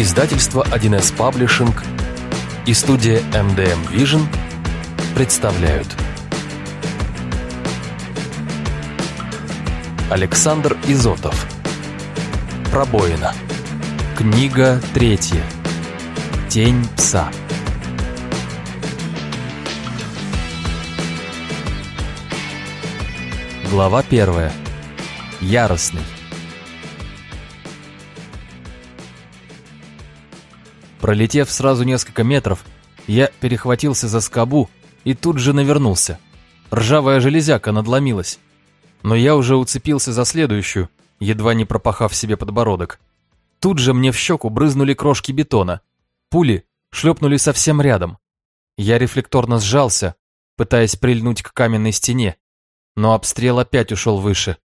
Издательство 1С Паблишинг и студия MDM Vision представляют. Александр Изотов. Пробоина. Книга третья. Тень пса. Глава первая. Яростный Пролетев сразу несколько метров, я перехватился за скобу и тут же навернулся. Ржавая железяка надломилась. Но я уже уцепился за следующую, едва не пропахав себе подбородок. Тут же мне в щеку брызнули крошки бетона. Пули шлепнули совсем рядом. Я рефлекторно сжался, пытаясь прильнуть к каменной стене, но обстрел опять ушел выше.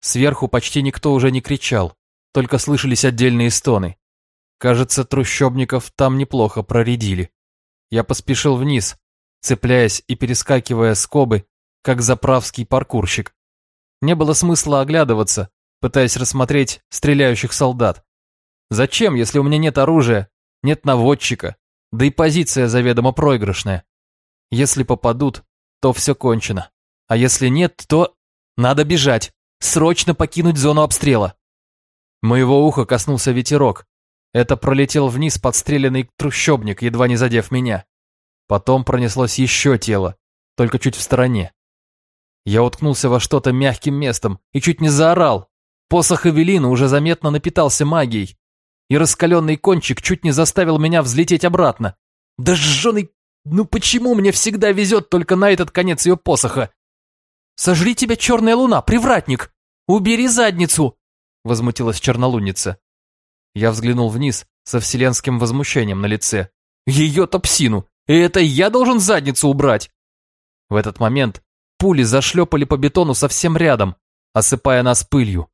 Сверху почти никто уже не кричал, только слышались отдельные стоны. Кажется, трущобников там неплохо проредили. Я поспешил вниз, цепляясь и перескакивая скобы, как заправский паркурщик. Не было смысла оглядываться, пытаясь рассмотреть стреляющих солдат. Зачем, если у меня нет оружия, нет наводчика, да и позиция заведомо проигрышная? Если попадут, то все кончено. А если нет, то надо бежать, срочно покинуть зону обстрела. Моего уха коснулся ветерок, это пролетел вниз подстреленный трущобник, едва не задев меня. Потом пронеслось еще тело, только чуть в стороне. Я уткнулся во что-то мягким местом и чуть не заорал. Посох Эвелина уже заметно напитался магией, и раскаленный кончик чуть не заставил меня взлететь обратно. Да жженый... Ну почему мне всегда везет только на этот конец ее посоха? «Сожри тебя, черная луна, привратник! Убери задницу!» Возмутилась чернолуница. Я взглянул вниз со вселенским возмущением на лице. Ее-то псину! И это я должен задницу убрать! В этот момент пули зашлепали по бетону совсем рядом, осыпая нас пылью.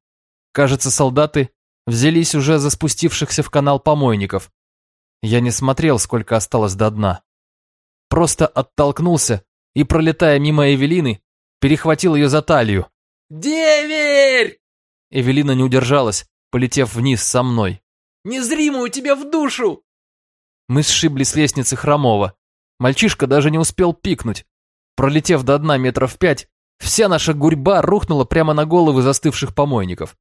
Кажется, солдаты взялись уже за спустившихся в канал помойников. Я не смотрел, сколько осталось до дна. Просто оттолкнулся и, пролетая мимо Эвелины, перехватил ее за талию. «Деверь!» Эвелина не удержалась, полетев вниз со мной. Незримую тебе в душу!» Мы сшибли с лестницы Хромова. Мальчишка даже не успел пикнуть. Пролетев до дна метров пять, вся наша гурьба рухнула прямо на головы застывших помойников.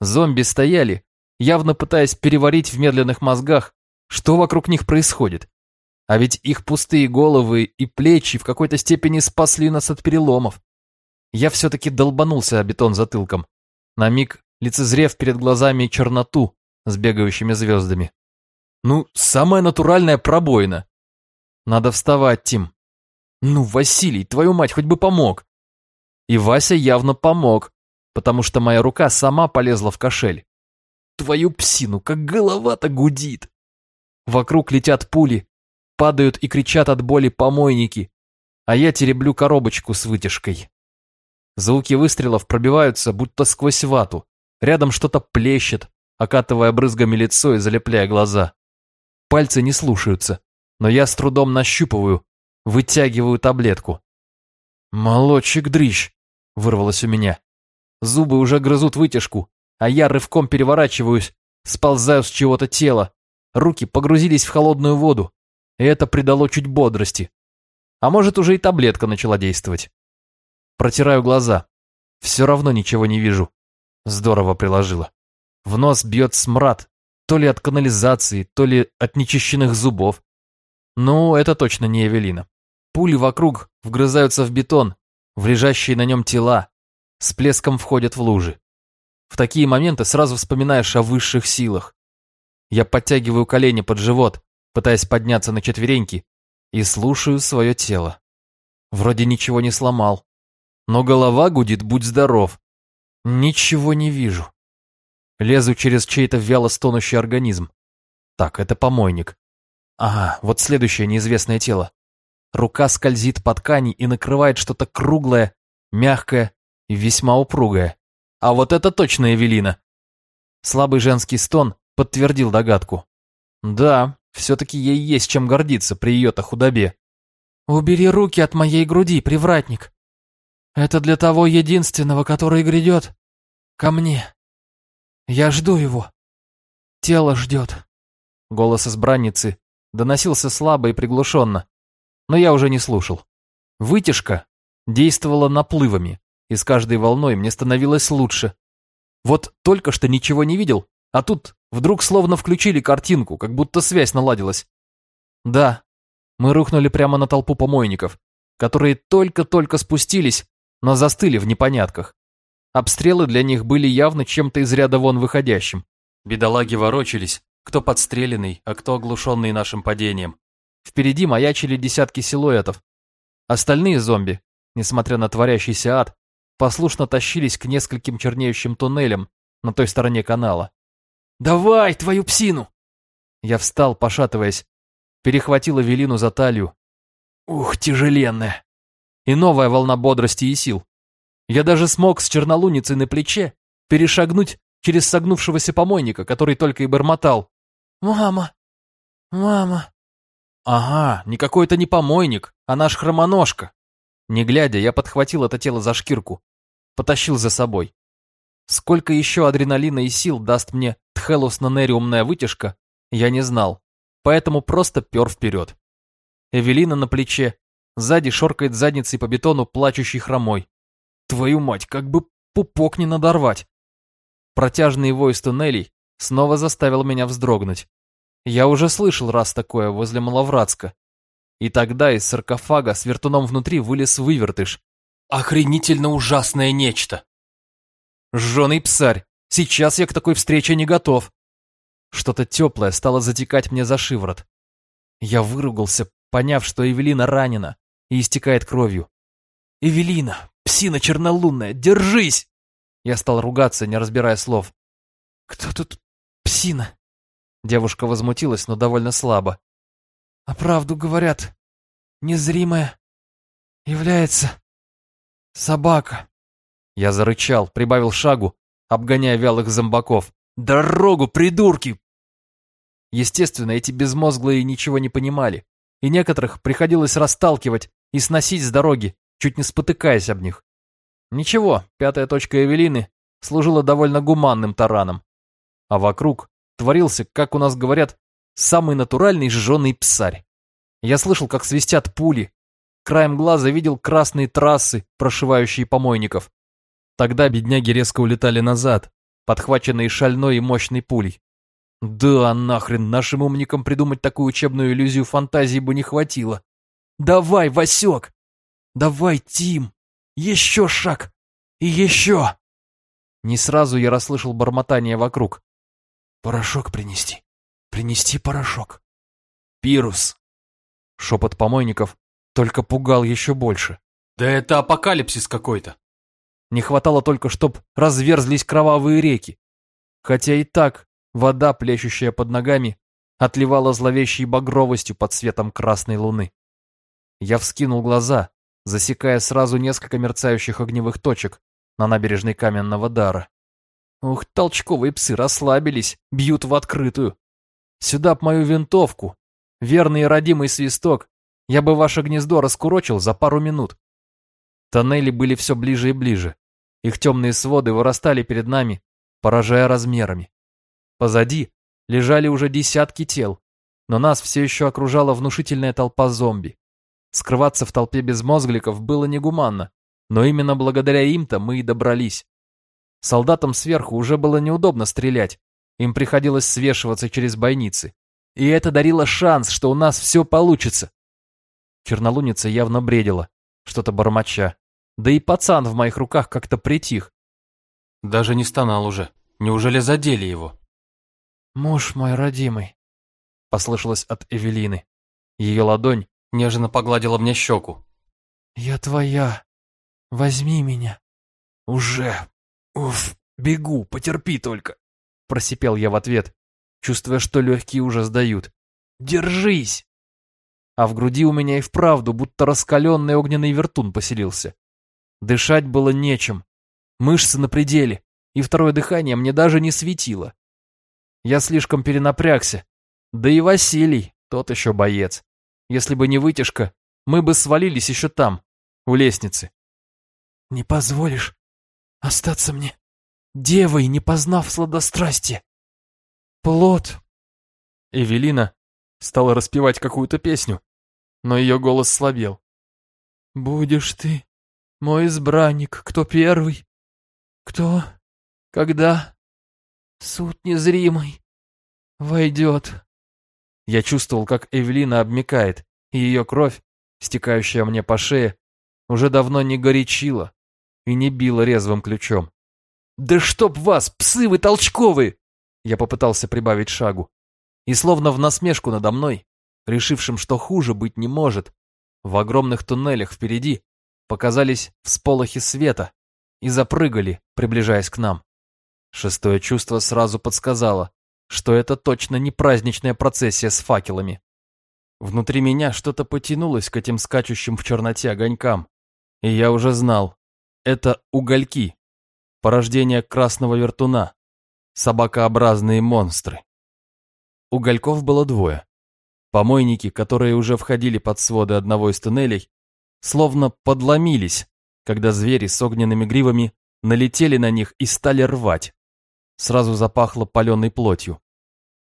Зомби стояли, явно пытаясь переварить в медленных мозгах, что вокруг них происходит. А ведь их пустые головы и плечи в какой-то степени спасли нас от переломов. Я все-таки долбанулся о бетон затылком. На миг лицезрев перед глазами черноту, с бегающими звездами. Ну, самая натуральная пробоина. Надо вставать, Тим. Ну, Василий, твою мать, хоть бы помог. И Вася явно помог, потому что моя рука сама полезла в кошель. Твою псину, как голова-то гудит. Вокруг летят пули, падают и кричат от боли помойники, а я тереблю коробочку с вытяжкой. Звуки выстрелов пробиваются, будто сквозь вату. Рядом что-то плещет, окатывая брызгами лицо и залепляя глаза. Пальцы не слушаются, но я с трудом нащупываю, вытягиваю таблетку. «Молодчик дрищ!» — вырвалось у меня. Зубы уже грызут вытяжку, а я рывком переворачиваюсь, сползаю с чего-то тела. Руки погрузились в холодную воду, и это придало чуть бодрости. А может, уже и таблетка начала действовать. Протираю глаза. Все равно ничего не вижу. Здорово приложила. В нос бьет смрад, то ли от канализации, то ли от нечищенных зубов. Ну, это точно не Эвелина. Пули вокруг вгрызаются в бетон, в лежащие на нем тела, с плеском входят в лужи. В такие моменты сразу вспоминаешь о высших силах. Я подтягиваю колени под живот, пытаясь подняться на четвереньки, и слушаю свое тело. Вроде ничего не сломал, но голова гудит, будь здоров. Ничего не вижу. Лезу через чей-то вяло стонущий организм. Так, это помойник. Ага, вот следующее неизвестное тело. Рука скользит по ткани и накрывает что-то круглое, мягкое и весьма упругое. А вот это точно Эвелина. Слабый женский стон подтвердил догадку. Да, все-таки ей есть чем гордиться при ее-то худобе. «Убери руки от моей груди, привратник. Это для того единственного, который грядет ко мне». Я жду его. Тело ждет. Голос избранницы доносился слабо и приглушенно, но я уже не слушал. Вытяжка действовала наплывами, и с каждой волной мне становилось лучше. Вот только что ничего не видел, а тут вдруг словно включили картинку, как будто связь наладилась. Да, мы рухнули прямо на толпу помойников, которые только-только спустились, но застыли в непонятках. Обстрелы для них были явно чем-то из ряда вон выходящим. Бедолаги ворочались, кто подстреленный, а кто оглушенный нашим падением. Впереди маячили десятки силуэтов. Остальные зомби, несмотря на творящийся ад, послушно тащились к нескольким чернеющим туннелям на той стороне канала. «Давай, твою псину!» Я встал, пошатываясь, перехватил Эвелину за талию. Ух, тяжеленная! И новая волна бодрости и сил. Я даже смог с чернолуницей на плече перешагнуть через согнувшегося помойника, который только и бормотал. «Мама! Мама!» Ага, не какой-то не помойник, а наш хромоножка. Не глядя, я подхватил это тело за шкирку, потащил за собой. Сколько еще адреналина и сил даст мне тхелус-нанериумная вытяжка, я не знал, поэтому просто пер вперед. Эвелина на плече, сзади шоркает задницей по бетону плачущий хромой. Твою мать, как бы пупок не надорвать. Протяжный вой из туннелей снова заставил меня вздрогнуть. Я уже слышал раз такое возле Маловратска. И тогда из саркофага с вертуном внутри вылез вывертыш. Охренительно ужасное нечто. Жженый псарь, сейчас я к такой встрече не готов. Что-то теплое стало затекать мне за шиворот. Я выругался, поняв, что Эвелина ранена и истекает кровью. «Эвелина, псина чернолунная, держись!» Я стал ругаться, не разбирая слов. «Кто тут псина?» Девушка возмутилась, но довольно слабо. «А правду говорят, незримая является собака». Я зарычал, прибавил шагу, обгоняя вялых зомбаков. «Дорогу, придурки!» Естественно, эти безмозглые ничего не понимали, и некоторых приходилось расталкивать и сносить с дороги, чуть не спотыкаясь об них. Ничего, пятая точка Эвелины служила довольно гуманным тараном. А вокруг творился, как у нас говорят, самый натуральный жженый псарь. Я слышал, как свистят пули, краем глаза видел красные трассы, прошивающие помойников. Тогда бедняги резко улетали назад, подхваченные шальной и мощной пулей. Да нахрен, нашим умникам придумать такую учебную иллюзию фантазии бы не хватило. Давай, Васек! Давай, Тим! Еще шаг! И еще! Не сразу я расслышал бормотание вокруг. Порошок принести. Принести порошок. Пирус. Шепот помойников только пугал еще больше. Да это апокалипсис какой-то. Не хватало только, чтоб разверзлись кровавые реки. Хотя и так вода, плещущая под ногами, отливала зловещей багровостью под светом красной луны. Я вскинул глаза, засекая сразу несколько мерцающих огневых точек на набережной каменного дара. Ух, толчковые псы расслабились, бьют в открытую. Сюда б мою винтовку, верный и родимый свисток, я бы ваше гнездо раскурочил за пару минут. Тоннели были все ближе и ближе. Их темные своды вырастали перед нами, поражая размерами. Позади лежали уже десятки тел, но нас все еще окружала внушительная толпа зомби. Скрываться в толпе безмозгликов было негуманно, но именно благодаря им-то мы и добрались. Солдатам сверху уже было неудобно стрелять, им приходилось свешиваться через бойницы. И это дарило шанс, что у нас все получится. Чернолуница явно бредила, что-то бормоча. Да и пацан в моих руках как-то притих. Даже не стонал уже. Неужели задели его? «Муж мой родимый», — послышалось от Эвелины. Ее ладонь нежно погладила мне щеку. «Я твоя. Возьми меня». «Уже. Уф, бегу, потерпи только», — просипел я в ответ, чувствуя, что легкие уже сдают. «Держись!» А в груди у меня и вправду будто раскаленный огненный вертун поселился. Дышать было нечем. Мышцы на пределе, и второе дыхание мне даже не светило. Я слишком перенапрягся. Да и Василий, тот еще боец. Если бы не вытяжка, мы бы свалились еще там, у лестницы. «Не позволишь остаться мне девой, не познав сладострастие? Плод!» Эвелина стала распевать какую-то песню, но ее голос слабел. «Будешь ты, мой избранник, кто первый? Кто? Когда? Суд незримый. Войдет». Я чувствовал, как Эвелина обмекает, и ее кровь, стекающая мне по шее, уже давно не горячила и не била резвым ключом. «Да чтоб вас, псы вы толчковые!» Я попытался прибавить шагу. И словно в насмешку надо мной, решившим, что хуже быть не может, в огромных туннелях впереди показались всполохи света и запрыгали, приближаясь к нам. Шестое чувство сразу подсказало, что это точно не праздничная процессия с факелами. Внутри меня что-то потянулось к этим скачущим в черноте огонькам, и я уже знал, это угольки, порождение красного вертуна, собакообразные монстры. Угольков было двое. Помойники, которые уже входили под своды одного из туннелей, словно подломились, когда звери с огненными гривами налетели на них и стали рвать. Сразу запахло паленой плотью.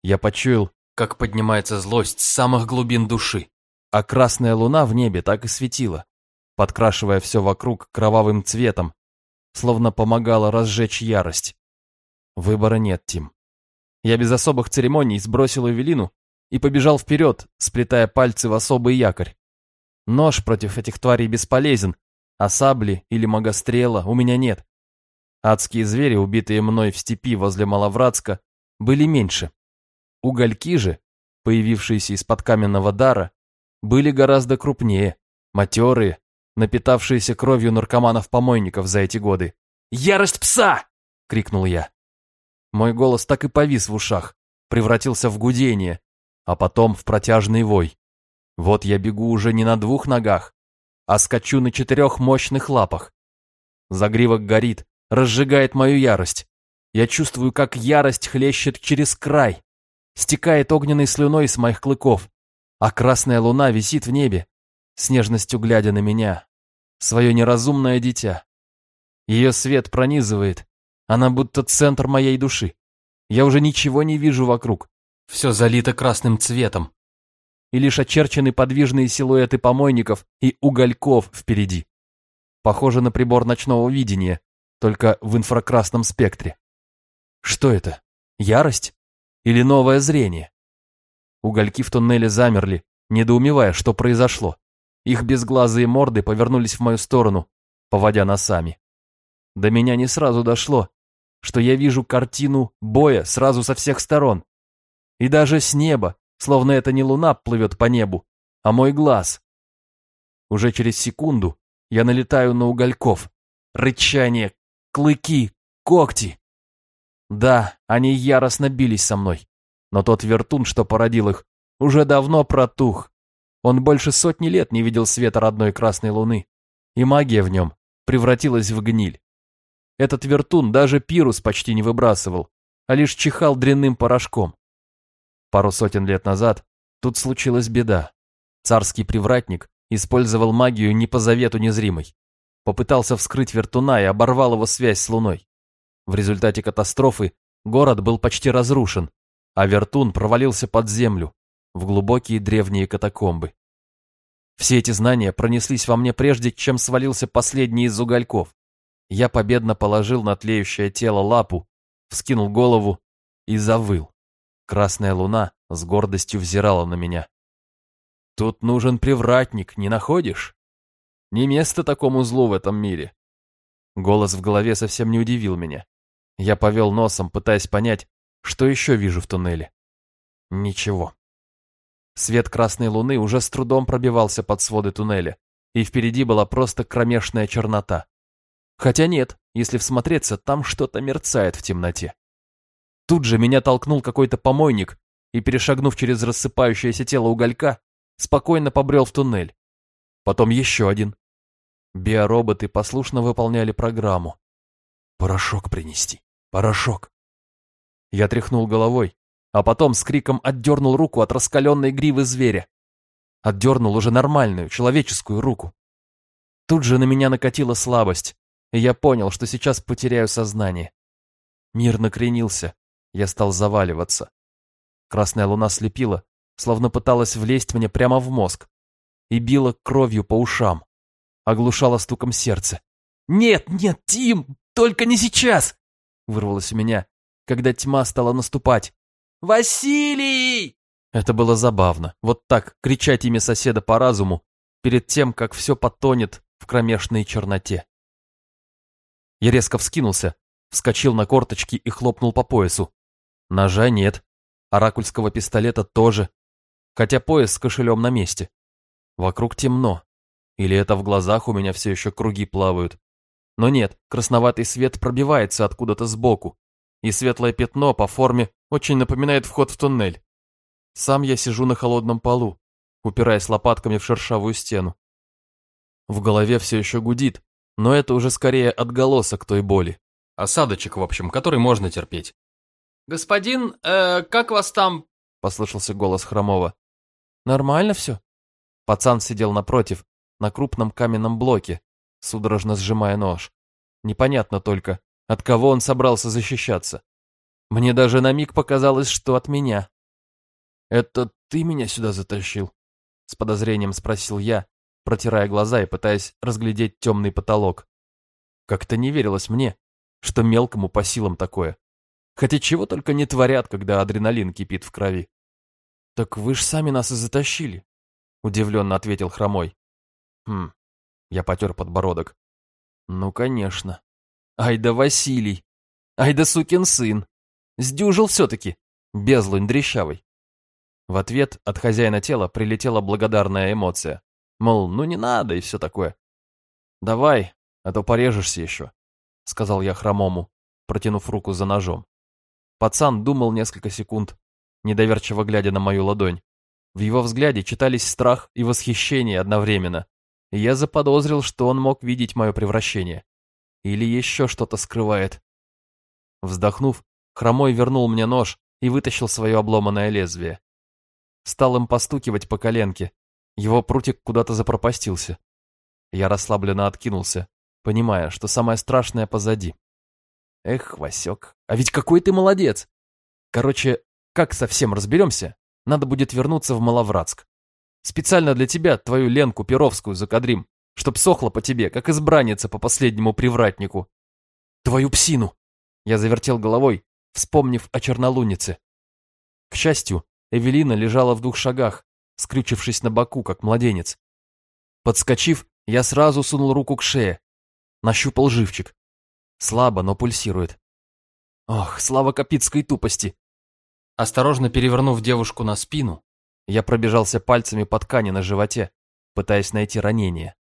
Я почуял, как поднимается злость с самых глубин души, а красная луна в небе так и светила, подкрашивая все вокруг кровавым цветом, словно помогала разжечь ярость. Выбора нет, Тим. Я без особых церемоний сбросил Эвелину и побежал вперед, сплетая пальцы в особый якорь. Нож против этих тварей бесполезен, а сабли или магострела у меня нет. Адские звери, убитые мной в степи возле Маловратска, были меньше. Угольки же, появившиеся из-под каменного дара, были гораздо крупнее, матерые, напитавшиеся кровью наркоманов-помойников за эти годы. «Ярость пса!» — крикнул я. Мой голос так и повис в ушах, превратился в гудение, а потом в протяжный вой. Вот я бегу уже не на двух ногах, а скачу на четырех мощных лапах. Загривок горит, разжигает мою ярость. Я чувствую, как ярость хлещет через край, стекает огненной слюной с моих клыков, а красная луна висит в небе, с нежностью глядя на меня, свое неразумное дитя. Ее свет пронизывает, она будто центр моей души. Я уже ничего не вижу вокруг, все залито красным цветом. И лишь очерчены подвижные силуэты помойников и угольков впереди. Похоже на прибор ночного видения, только в инфракрасном спектре. Что это? Ярость? Или новое зрение? Угольки в туннеле замерли, недоумевая, что произошло. Их безглазые морды повернулись в мою сторону, поводя носами. До меня не сразу дошло, что я вижу картину боя сразу со всех сторон. И даже с неба, словно это не луна плывет по небу, а мой глаз. Уже через секунду я налетаю на угольков. Рычание, клыки, когти. Да, они яростно бились со мной. Но тот вертун, что породил их, уже давно протух. Он больше сотни лет не видел света родной красной луны, и магия в нем превратилась в гниль. Этот вертун даже пирус почти не выбрасывал, а лишь чихал дрянным порошком. Пару сотен лет назад тут случилась беда. Царский привратник использовал магию не по завету незримой. Попытался вскрыть вертуна и оборвал его связь с Луной. В результате катастрофы город был почти разрушен, а вертун провалился под землю, в глубокие древние катакомбы. Все эти знания пронеслись во мне прежде, чем свалился последний из угольков. Я победно положил на тлеющее тело лапу, вскинул голову и завыл. Красная луна с гордостью взирала на меня. «Тут нужен привратник, не находишь? Не место такому злу в этом мире». Голос в голове совсем не удивил меня. Я повел носом, пытаясь понять, что еще вижу в туннеле. Ничего. Свет красной луны уже с трудом пробивался под своды туннеля, и впереди была просто кромешная чернота. Хотя нет, если всмотреться, там что-то мерцает в темноте. Тут же меня толкнул какой-то помойник, и, перешагнув через рассыпающееся тело уголька, спокойно побрел в туннель. Потом еще один. Биороботы послушно выполняли программу. «Порошок принести! Порошок!» Я тряхнул головой, а потом с криком отдернул руку от раскаленной гривы зверя. Отдернул уже нормальную, человеческую руку. Тут же на меня накатила слабость, и я понял, что сейчас потеряю сознание. Мир накренился, я стал заваливаться. Красная луна слепила, словно пыталась влезть мне прямо в мозг, и била кровью по ушам, оглушала стуком сердце. «Нет, нет, Тим, только не сейчас!» вырвалось у меня, когда тьма стала наступать. «Василий!» Это было забавно, вот так кричать имя соседа по разуму, перед тем, как все потонет в кромешной черноте. Я резко вскинулся, вскочил на корточки и хлопнул по поясу. Ножа нет, оракульского пистолета тоже, хотя пояс с кошелем на месте. Вокруг темно, или это в глазах у меня все еще круги плавают. Но нет, красноватый свет пробивается откуда-то сбоку, и светлое пятно по форме очень напоминает вход в туннель. Сам я сижу на холодном полу, упираясь лопатками в шершавую стену. В голове все еще гудит, но это уже скорее отголосок той боли. Осадочек, в общем, который можно терпеть. «Господин, э, как вас там?» — послышался голос Хромова. «Нормально все?» Пацан сидел напротив, на крупном каменном блоке, судорожно сжимая нож. Непонятно только, от кого он собрался защищаться. Мне даже на миг показалось, что от меня. «Это ты меня сюда затащил?» С подозрением спросил я, протирая глаза и пытаясь разглядеть темный потолок. Как-то не верилось мне, что мелкому по силам такое. Хотя чего только не творят, когда адреналин кипит в крови. «Так вы ж сами нас и затащили», — удивленно ответил Хромой. «Хм». Я потер подбородок. «Ну, конечно. Ай да Василий! Ай да сукин сын! Сдюжил все-таки, безлунь дрещавый!» В ответ от хозяина тела прилетела благодарная эмоция. Мол, ну не надо и все такое. «Давай, а то порежешься еще», — сказал я хромому, протянув руку за ножом. Пацан думал несколько секунд, недоверчиво глядя на мою ладонь. В его взгляде читались страх и восхищение одновременно, я заподозрил, что он мог видеть мое превращение. Или еще что-то скрывает. Вздохнув, Хромой вернул мне нож и вытащил свое обломанное лезвие. Стал им постукивать по коленке, его прутик куда-то запропастился. Я расслабленно откинулся, понимая, что самое страшное позади. Эх, Васек, а ведь какой ты молодец! Короче, как совсем разберемся, надо будет вернуться в Маловратск. Специально для тебя твою Ленку Перовскую закадрим, чтоб сохла по тебе, как избранница по последнему привратнику. Твою псину! Я завертел головой, вспомнив о чернолунице. К счастью, Эвелина лежала в двух шагах, скрючившись на боку, как младенец. Подскочив, я сразу сунул руку к шее, нащупал живчик. Слабо, но пульсирует. Ох, слава капитской тупости. Осторожно перевернув девушку на спину, я пробежался пальцами по ткани на животе, пытаясь найти ранение.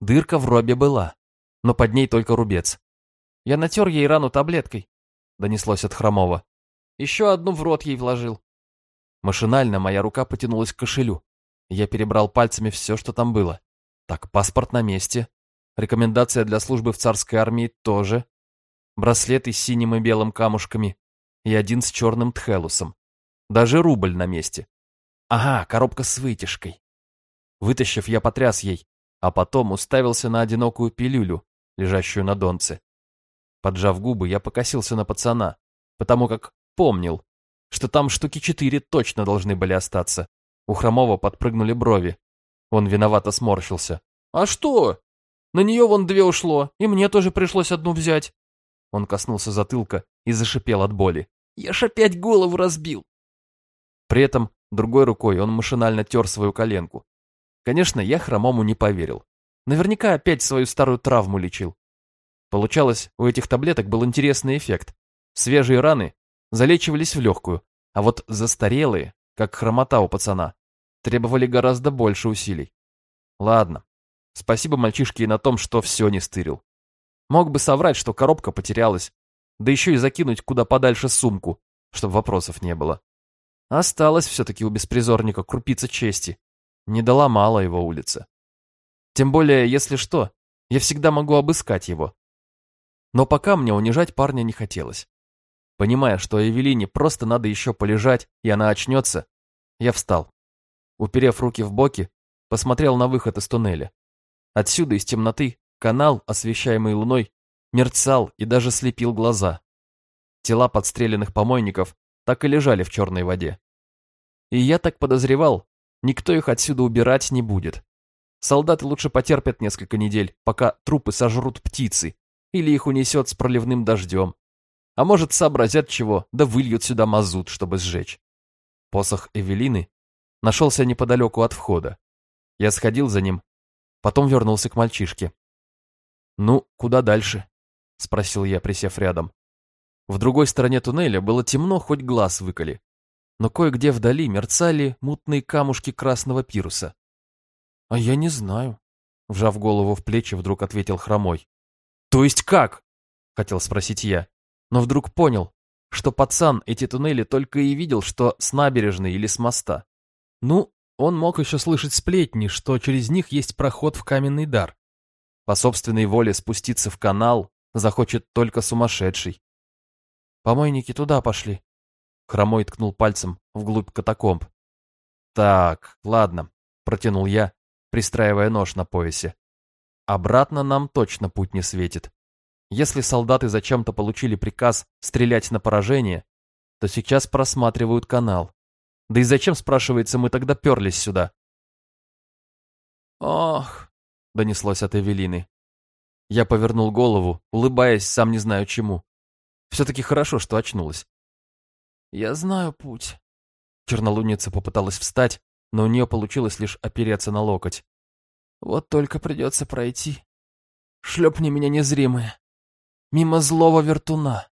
Дырка в робе была, но под ней только рубец. Я натер ей рану таблеткой, донеслось от Хромова. Еще одну в рот ей вложил. Машинально моя рука потянулась к кошелю. Я перебрал пальцами все, что там было. Так, паспорт на месте. Рекомендация для службы в царской армии тоже. Браслеты с синим и белым камушками. И один с черным тхелусом. Даже рубль на месте. Ага, коробка с вытяжкой. Вытащив, я потряс ей, а потом уставился на одинокую пилюлю, лежащую на донце. Поджав губы, я покосился на пацана, потому как помнил, что там штуки четыре точно должны были остаться. У Хромова подпрыгнули брови. Он виновато сморщился. «А что? На нее вон две ушло, и мне тоже пришлось одну взять». Он коснулся затылка и зашипел от боли. «Я ж опять голову разбил!» При этом другой рукой он машинально тер свою коленку. Конечно, я Хромому не поверил. Наверняка опять свою старую травму лечил. Получалось, у этих таблеток был интересный эффект. Свежие раны залечивались в легкую, а вот застарелые, как хромота у пацана, требовали гораздо больше усилий. Ладно, спасибо мальчишке и на том, что все не стырил. Мог бы соврать, что коробка потерялась, да еще и закинуть куда подальше сумку, чтобы вопросов не было. Осталось все-таки у беспризорника крупица чести. Не доломала его улица. Тем более, если что, я всегда могу обыскать его. Но пока мне унижать парня не хотелось. Понимая, что Эвелине просто надо еще полежать, и она очнется, я встал. Уперев руки в боки, посмотрел на выход из туннеля. Отсюда, из темноты, канал, освещаемый луной, мерцал и даже слепил глаза. Тела подстреленных помойников так и лежали в черной воде. И я так подозревал, никто их отсюда убирать не будет. Солдаты лучше потерпят несколько недель, пока трупы сожрут птицы, или их унесет с проливным дождем. А может, сообразят чего, да выльют сюда мазут, чтобы сжечь. Посох Эвелины нашелся неподалеку от входа. Я сходил за ним, потом вернулся к мальчишке. «Ну, куда дальше?» — спросил я, присев рядом. В другой стороне туннеля было темно, хоть глаз выколи. Но кое-где вдали мерцали мутные камушки красного пируса. «А я не знаю», — вжав голову в плечи, вдруг ответил хромой. «То есть как?» — хотел спросить я, но вдруг понял, что пацан эти туннели только и видел, что с набережной или с моста. Ну, он мог еще слышать сплетни, что через них есть проход в каменный дар. По собственной воле спуститься в канал захочет только сумасшедший. Помойники туда пошли. Хромой ткнул пальцем вглубь катакомб. Так, ладно, протянул я, пристраивая нож на поясе. Обратно нам точно путь не светит. Если солдаты зачем-то получили приказ стрелять на поражение, то сейчас просматривают канал. Да и зачем, спрашивается, мы тогда перлись сюда? «Ох!» — донеслось от Эвелины. Я повернул голову, улыбаясь, сам не знаю чему. Все-таки хорошо, что очнулась. «Я знаю путь». Чернолуница попыталась встать, но у нее получилось лишь опереться на локоть. «Вот только придется пройти. Шлепни меня незримое. Мимо злого вертуна».